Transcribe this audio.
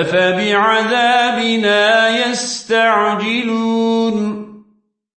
أفبعذابنا يستعجلون